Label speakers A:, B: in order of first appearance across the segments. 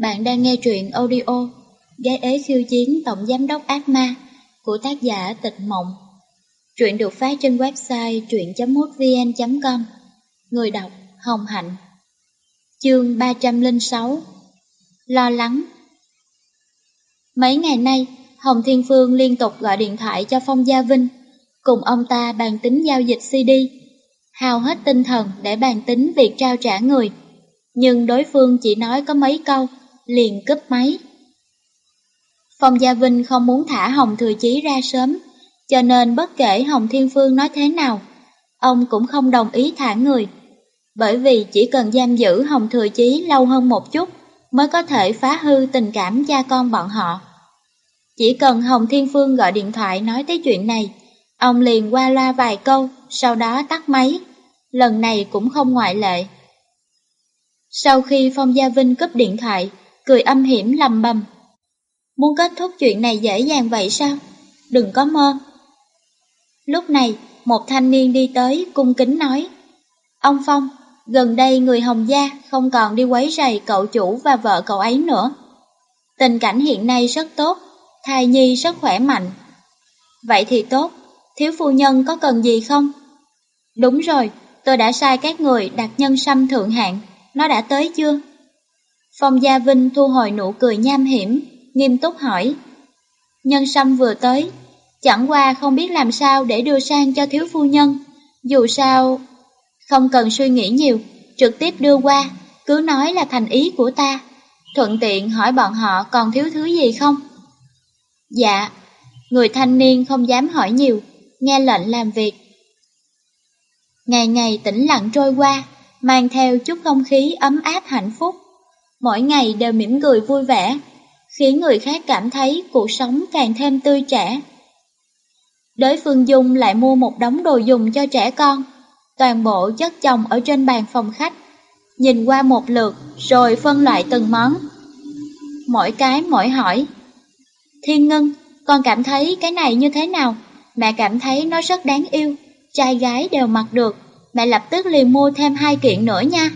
A: Bạn đang nghe truyện audio Gái ế khiêu chiến Tổng Giám đốc Ác Ma của tác giả Tịch Mộng. Truyện được phát trên website truyện.mútvn.com Người đọc Hồng Hạnh Chương 306 Lo lắng Mấy ngày nay, Hồng Thiên Phương liên tục gọi điện thoại cho Phong Gia Vinh cùng ông ta bàn tính giao dịch CD hao hết tinh thần để bàn tính việc trao trả người. Nhưng đối phương chỉ nói có mấy câu, liền cấp máy. Phong Gia Vinh không muốn thả Hồng Thừa Chí ra sớm, cho nên bất kể Hồng Thiên Phương nói thế nào, ông cũng không đồng ý thả người. Bởi vì chỉ cần giam giữ Hồng Thừa Chí lâu hơn một chút mới có thể phá hư tình cảm cha con bọn họ. Chỉ cần Hồng Thiên Phương gọi điện thoại nói tới chuyện này, ông liền qua loa vài câu, sau đó tắt máy. Lần này cũng không ngoại lệ. Sau khi Phong Gia Vinh cúp điện thoại, cười âm hiểm lầm bầm. Muốn kết thúc chuyện này dễ dàng vậy sao? Đừng có mơ. Lúc này, một thanh niên đi tới cung kính nói. Ông Phong, gần đây người Hồng Gia không còn đi quấy rầy cậu chủ và vợ cậu ấy nữa. Tình cảnh hiện nay rất tốt, thai nhi rất khỏe mạnh. Vậy thì tốt, thiếu phu nhân có cần gì không? Đúng rồi, tôi đã sai các người đặt nhân sâm thượng hạng, nó đã tới chưa? Phong Gia Vinh thu hồi nụ cười nham hiểm, nghiêm túc hỏi. Nhân sâm vừa tới, chẳng qua không biết làm sao để đưa sang cho thiếu phu nhân, dù sao... Không cần suy nghĩ nhiều, trực tiếp đưa qua, cứ nói là thành ý của ta, thuận tiện hỏi bọn họ còn thiếu thứ gì không? Dạ, người thanh niên không dám hỏi nhiều, nghe lệnh làm việc. Ngày ngày tĩnh lặng trôi qua, mang theo chút không khí ấm áp hạnh phúc. Mỗi ngày đều mỉm cười vui vẻ, khiến người khác cảm thấy cuộc sống càng thêm tươi trẻ. Đới Phương Dung lại mua một đống đồ dùng cho trẻ con, toàn bộ chất chồng ở trên bàn phòng khách, nhìn qua một lượt rồi phân loại từng món. Mỗi cái mỗi hỏi. Thiên Ngân, con cảm thấy cái này như thế nào? Mẹ cảm thấy nó rất đáng yêu, trai gái đều mặc được, mẹ lập tức liền mua thêm hai kiện nữa nha.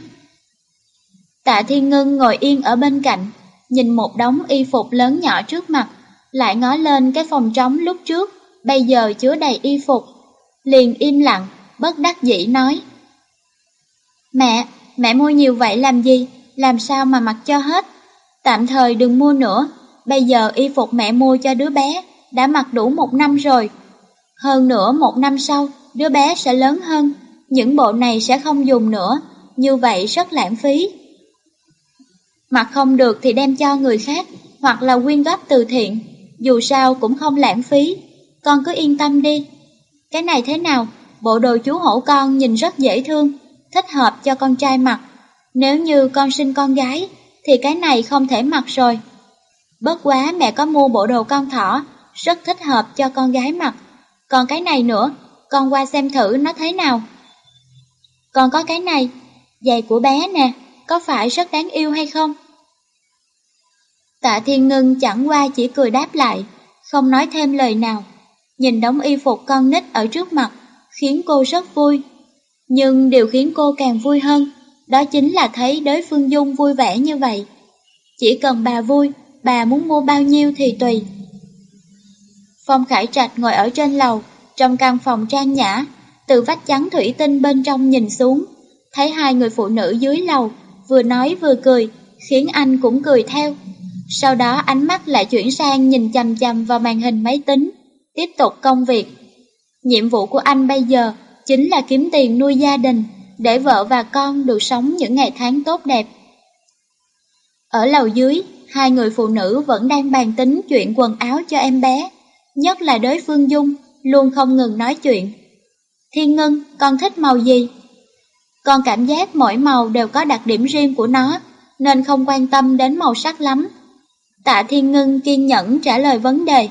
A: Tạ Thiên Ngân ngồi yên ở bên cạnh, nhìn một đống y phục lớn nhỏ trước mặt, lại ngó lên cái phòng trống lúc trước, bây giờ chứa đầy y phục. Liền im lặng, bất đắc dĩ nói. Mẹ, mẹ mua nhiều vậy làm gì, làm sao mà mặc cho hết? Tạm thời đừng mua nữa, bây giờ y phục mẹ mua cho đứa bé, đã mặc đủ một năm rồi. Hơn nữa một năm sau, đứa bé sẽ lớn hơn, những bộ này sẽ không dùng nữa, như vậy rất lãng phí. Mặc không được thì đem cho người khác, hoặc là quyên góp từ thiện, dù sao cũng không lãng phí, con cứ yên tâm đi. Cái này thế nào, bộ đồ chú hổ con nhìn rất dễ thương, thích hợp cho con trai mặc. Nếu như con sinh con gái, thì cái này không thể mặc rồi. Bất quá mẹ có mua bộ đồ con thỏ, rất thích hợp cho con gái mặc. Còn cái này nữa, con qua xem thử nó thế nào. Còn có cái này, giày của bé nè, có phải rất đáng yêu hay không? Tạ Thiên Ngân chẳng qua chỉ cười đáp lại, không nói thêm lời nào. Nhìn đống y phục con nít ở trước mặt, khiến cô rất vui. Nhưng điều khiến cô càng vui hơn, đó chính là thấy đối Phương Dung vui vẻ như vậy. Chỉ cần bà vui, bà muốn mua bao nhiêu thì tùy. Phong Khải Trạch ngồi ở trên lầu, trong căn phòng trang nhã, từ vách trắng thủy tinh bên trong nhìn xuống, thấy hai người phụ nữ dưới lầu, vừa nói vừa cười, khiến anh cũng cười theo. Sau đó ánh mắt lại chuyển sang nhìn chằm chằm vào màn hình máy tính, tiếp tục công việc. Nhiệm vụ của anh bây giờ chính là kiếm tiền nuôi gia đình, để vợ và con được sống những ngày tháng tốt đẹp. Ở lầu dưới, hai người phụ nữ vẫn đang bàn tính chuyện quần áo cho em bé, nhất là đối phương Dung, luôn không ngừng nói chuyện. Thiên Ngân, con thích màu gì? Con cảm giác mỗi màu đều có đặc điểm riêng của nó, nên không quan tâm đến màu sắc lắm. Tạ Thiên Ngân kiên nhẫn trả lời vấn đề.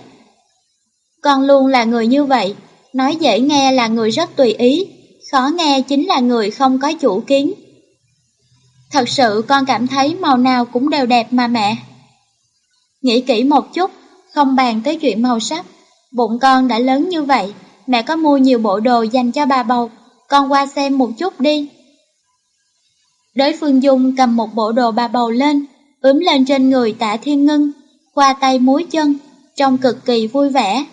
A: Con luôn là người như vậy, nói dễ nghe là người rất tùy ý, khó nghe chính là người không có chủ kiến. Thật sự con cảm thấy màu nào cũng đều đẹp mà mẹ. Nghĩ kỹ một chút, không bàn tới chuyện màu sắc, bụng con đã lớn như vậy, mẹ có mua nhiều bộ đồ dành cho bà bầu, con qua xem một chút đi. Đới Phương Dung cầm một bộ đồ bà bầu lên, ướm lên trên người tạ thiên ngưng, qua tay muối chân, trông cực kỳ vui vẻ.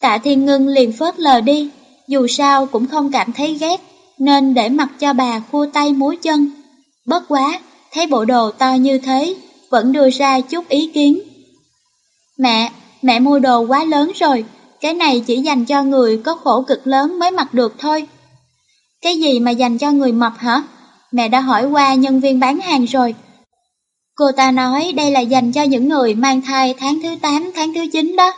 A: Tạ thiên ngưng liền phớt lờ đi, dù sao cũng không cảm thấy ghét, nên để mặc cho bà khua tay muối chân. Bất quá, thấy bộ đồ to như thế, vẫn đưa ra chút ý kiến. Mẹ, mẹ mua đồ quá lớn rồi, cái này chỉ dành cho người có khổ cực lớn mới mặc được thôi. Cái gì mà dành cho người mập hả? Mẹ đã hỏi qua nhân viên bán hàng rồi. Cô ta nói đây là dành cho những người mang thai tháng thứ 8, tháng thứ 9 đó.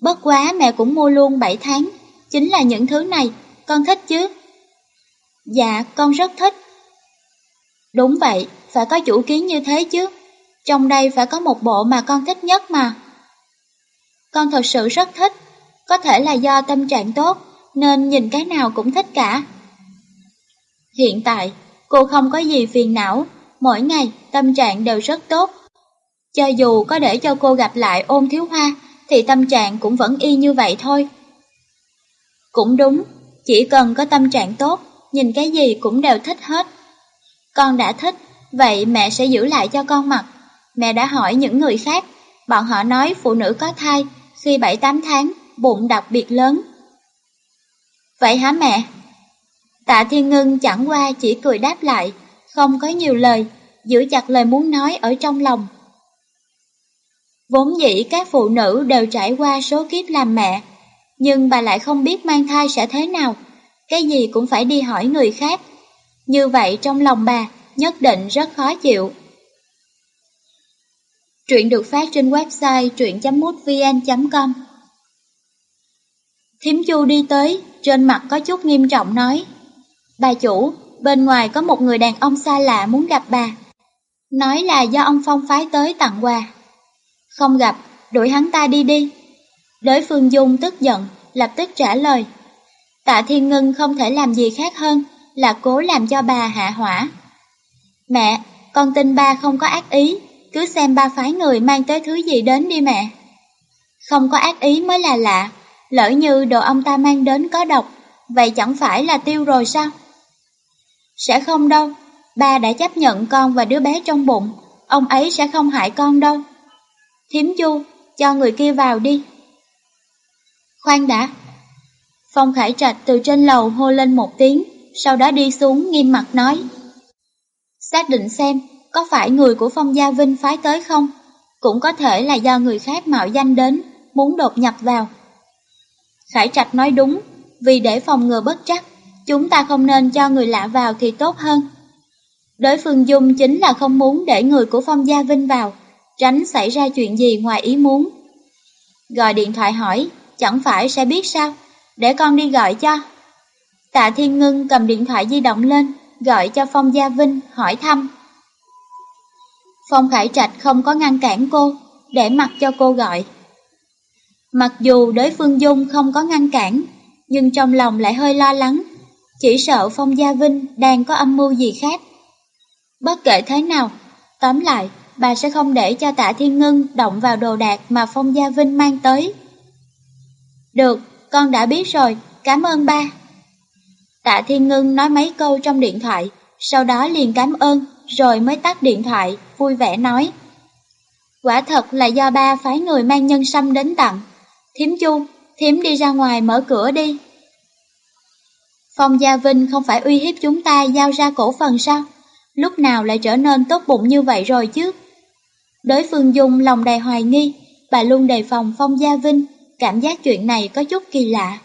A: Bất quá mẹ cũng mua luôn 7 tháng, chính là những thứ này, con thích chứ? Dạ, con rất thích. Đúng vậy, phải có chủ kiến như thế chứ. Trong đây phải có một bộ mà con thích nhất mà. Con thật sự rất thích, có thể là do tâm trạng tốt, nên nhìn cái nào cũng thích cả. Hiện tại, cô không có gì phiền não, mỗi ngày tâm trạng đều rất tốt. Cho dù có để cho cô gặp lại ôn thiếu hoa, thì tâm trạng cũng vẫn y như vậy thôi. Cũng đúng, chỉ cần có tâm trạng tốt, nhìn cái gì cũng đều thích hết. Con đã thích, vậy mẹ sẽ giữ lại cho con mặc. Mẹ đã hỏi những người khác, bọn họ nói phụ nữ có thai, khi 7-8 tháng, bụng đặc biệt lớn. Vậy hả mẹ? Tạ Thiên Ngân chẳng qua chỉ cười đáp lại, không có nhiều lời, giữ chặt lời muốn nói ở trong lòng. Vốn dĩ các phụ nữ đều trải qua số kiếp làm mẹ, nhưng bà lại không biết mang thai sẽ thế nào, cái gì cũng phải đi hỏi người khác. Như vậy trong lòng bà nhất định rất khó chịu. Truyện được phát trên website truyện.mútvn.com Thiếm Chu đi tới, trên mặt có chút nghiêm trọng nói Bà chủ, bên ngoài có một người đàn ông xa lạ muốn gặp bà. Nói là do ông Phong phái tới tặng quà. Không gặp, đuổi hắn ta đi đi. Đối Phương Dung tức giận, lập tức trả lời. Tạ Thiên Ngân không thể làm gì khác hơn là cố làm cho bà hạ hỏa. Mẹ, con tin ba không có ác ý cứ xem ba phái người mang tới thứ gì đến đi mẹ. Không có ác ý mới là lạ, lỡ như đồ ông ta mang đến có độc, vậy chẳng phải là tiêu rồi sao? Sẽ không đâu, ba đã chấp nhận con và đứa bé trong bụng, ông ấy sẽ không hại con đâu. Thiếm chu, cho người kia vào đi. Khoan đã. Phong Khải Trạch từ trên lầu hô lên một tiếng, sau đó đi xuống nghiêm mặt nói. Xác định xem, có phải người của Phong Gia Vinh phái tới không? Cũng có thể là do người khác mạo danh đến, muốn đột nhập vào. Khải Trạch nói đúng, vì để phòng ngừa bất trắc, chúng ta không nên cho người lạ vào thì tốt hơn. Đối phương Dung chính là không muốn để người của Phong Gia Vinh vào, tránh xảy ra chuyện gì ngoài ý muốn. Gọi điện thoại hỏi, chẳng phải sẽ biết sao, để con đi gọi cho. Tạ Thiên Ngân cầm điện thoại di động lên, gọi cho Phong Gia Vinh hỏi thăm. Phong Khải Trạch không có ngăn cản cô, để mặc cho cô gọi. Mặc dù đối phương Dung không có ngăn cản, nhưng trong lòng lại hơi lo lắng, chỉ sợ Phong Gia Vinh đang có âm mưu gì khác. Bất kể thế nào, tóm lại, bà sẽ không để cho tạ Thiên Ngân động vào đồ đạc mà Phong Gia Vinh mang tới. Được, con đã biết rồi, cảm ơn ba. Tạ Thiên Ngân nói mấy câu trong điện thoại, sau đó liền cảm ơn, rồi mới tắt điện thoại, vui vẻ nói. Quả thật là do ba phái người mang nhân sâm đến tặng. Thiếm chu, thiếm đi ra ngoài mở cửa đi. Phong Gia Vinh không phải uy hiếp chúng ta giao ra cổ phần sao? Lúc nào lại trở nên tốt bụng như vậy rồi chứ? Đối phương Dung lòng đầy hoài nghi, bà luôn đề phòng Phong Gia Vinh, cảm giác chuyện này có chút kỳ lạ.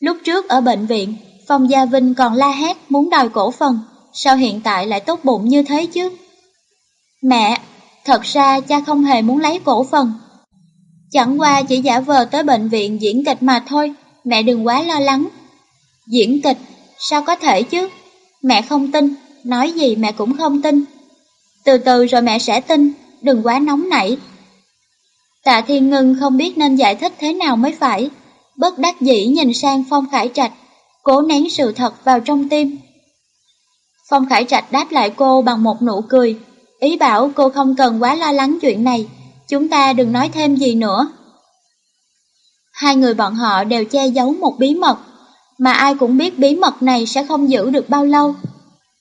A: Lúc trước ở bệnh viện, Phong Gia Vinh còn la hét muốn đòi cổ phần, sao hiện tại lại tốt bụng như thế chứ? Mẹ, thật ra cha không hề muốn lấy cổ phần. Chẳng qua chỉ giả vờ tới bệnh viện diễn kịch mà thôi, mẹ đừng quá lo lắng. Diễn kịch, sao có thể chứ? Mẹ không tin, nói gì mẹ cũng không tin. Từ từ rồi mẹ sẽ tin, đừng quá nóng nảy. Tạ Thiên Ngân không biết nên giải thích thế nào mới phải, bất đắc dĩ nhìn sang Phong Khải Trạch, cố nén sự thật vào trong tim. Phong Khải Trạch đáp lại cô bằng một nụ cười, ý bảo cô không cần quá lo lắng chuyện này, chúng ta đừng nói thêm gì nữa. Hai người bọn họ đều che giấu một bí mật, mà ai cũng biết bí mật này sẽ không giữ được bao lâu.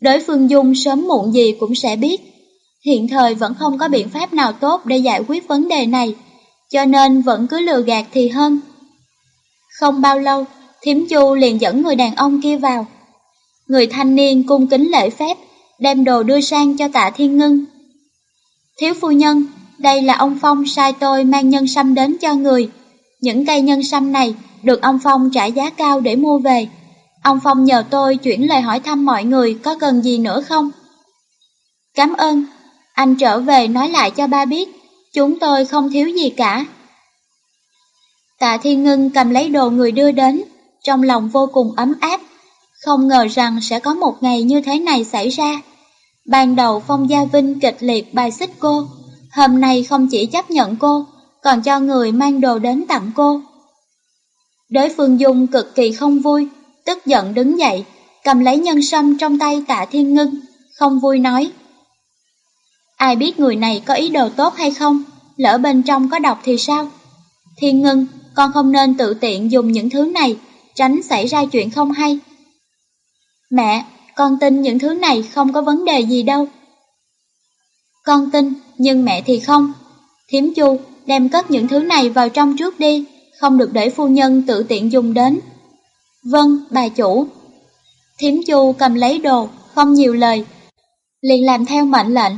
A: Đối phương Dung sớm muộn gì cũng sẽ biết. Hiện thời vẫn không có biện pháp nào tốt để giải quyết vấn đề này, cho nên vẫn cứ lừa gạt thì hơn. Không bao lâu, Thiểm Chu liền dẫn người đàn ông kia vào. Người thanh niên cung kính lễ phép, đem đồ đưa sang cho tạ thiên ngưng. Thiếu phu nhân, đây là ông Phong sai tôi mang nhân sâm đến cho người. Những cây nhân sâm này được ông Phong trả giá cao để mua về. Ông Phong nhờ tôi chuyển lời hỏi thăm mọi người có cần gì nữa không? Cảm ơn, anh trở về nói lại cho ba biết, chúng tôi không thiếu gì cả. Tạ Thiên Ngân cầm lấy đồ người đưa đến, trong lòng vô cùng ấm áp, không ngờ rằng sẽ có một ngày như thế này xảy ra. Ban đầu Phong Gia Vinh kịch liệt bài xích cô, hôm nay không chỉ chấp nhận cô, còn cho người mang đồ đến tặng cô. Đối phương Dung cực kỳ không vui, tức giận đứng dậy, cầm lấy nhân sâm trong tay tạ thiên ngưng, không vui nói. Ai biết người này có ý đồ tốt hay không, lỡ bên trong có độc thì sao? Thiên ngưng, con không nên tự tiện dùng những thứ này, tránh xảy ra chuyện không hay. Mẹ, con tin những thứ này không có vấn đề gì đâu. Con tin, nhưng mẹ thì không. Thiếm chu, đem cất những thứ này vào trong trước đi, không được để phu nhân tự tiện dùng đến. Vâng, bà chủ. Thiếm chu cầm lấy đồ, không nhiều lời, liền làm theo mệnh lệnh.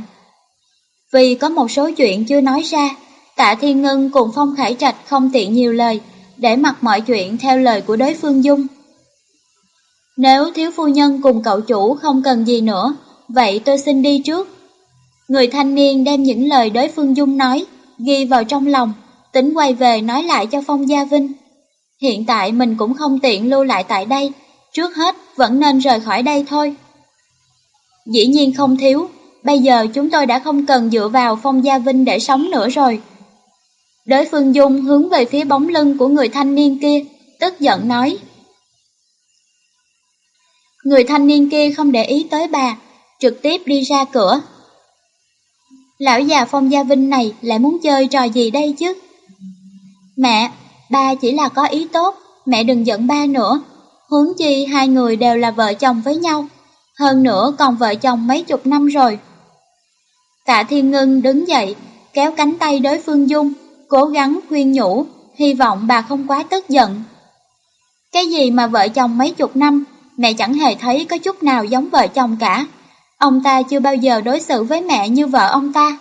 A: Vì có một số chuyện chưa nói ra, tạ thiên ngân cùng Phong Khải Trạch không tiện nhiều lời, để mặc mọi chuyện theo lời của đối phương Dung. Nếu thiếu phu nhân cùng cậu chủ không cần gì nữa, vậy tôi xin đi trước. Người thanh niên đem những lời đối phương Dung nói, ghi vào trong lòng, tính quay về nói lại cho Phong Gia Vinh. Hiện tại mình cũng không tiện lưu lại tại đây, trước hết vẫn nên rời khỏi đây thôi. Dĩ nhiên không thiếu, bây giờ chúng tôi đã không cần dựa vào Phong Gia Vinh để sống nữa rồi. Đối phương Dung hướng về phía bóng lưng của người thanh niên kia, tức giận nói. Người thanh niên kia không để ý tới bà, trực tiếp đi ra cửa. Lão già Phong Gia Vinh này lại muốn chơi trò gì đây chứ? Mẹ, ba chỉ là có ý tốt, mẹ đừng giận ba nữa. Hướng chi hai người đều là vợ chồng với nhau, hơn nữa còn vợ chồng mấy chục năm rồi. Tạ Thiên Ngân đứng dậy, kéo cánh tay đối phương Dung, cố gắng khuyên nhủ, hy vọng bà không quá tức giận. Cái gì mà vợ chồng mấy chục năm, mẹ chẳng hề thấy có chút nào giống vợ chồng cả. Ông ta chưa bao giờ đối xử với mẹ như vợ ông ta.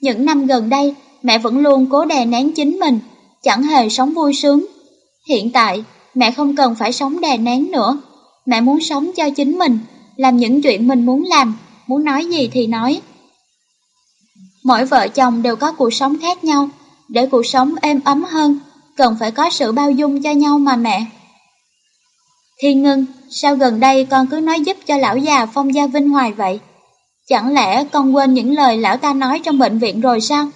A: Những năm gần đây, mẹ vẫn luôn cố đè nén chính mình, chẳng hề sống vui sướng. Hiện tại, mẹ không cần phải sống đè nén nữa. Mẹ muốn sống cho chính mình, làm những chuyện mình muốn làm, muốn nói gì thì nói. Mỗi vợ chồng đều có cuộc sống khác nhau, để cuộc sống êm ấm hơn, cần phải có sự bao dung cho nhau mà mẹ. Thiên ngưng, sao gần đây con cứ nói giúp cho lão già Phong Gia Vinh hoài vậy? Chẳng lẽ con quên những lời lão ta nói trong bệnh viện rồi sao?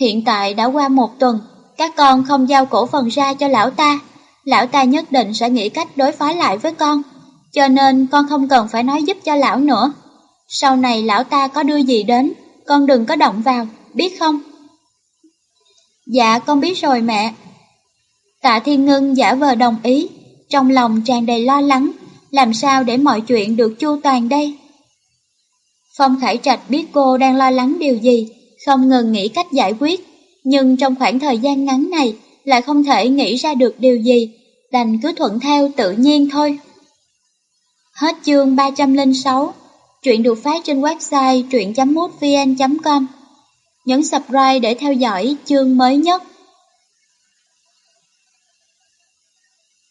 A: Hiện tại đã qua một tuần, các con không giao cổ phần ra cho lão ta. Lão ta nhất định sẽ nghĩ cách đối phó lại với con, cho nên con không cần phải nói giúp cho lão nữa. Sau này lão ta có đưa gì đến, con đừng có động vào, biết không? Dạ con biết rồi mẹ. Tạ Thiên Ngân giả vờ đồng ý, trong lòng tràn đầy lo lắng, làm sao để mọi chuyện được chu toàn đây? Phong Khải Trạch biết cô đang lo lắng điều gì, không ngừng nghĩ cách giải quyết, nhưng trong khoảng thời gian ngắn này lại không thể nghĩ ra được điều gì, đành cứ thuận theo tự nhiên thôi. Hết chương 306, truyện được phát trên website truyện.mútvn.com. Nhấn subscribe để theo dõi chương mới nhất.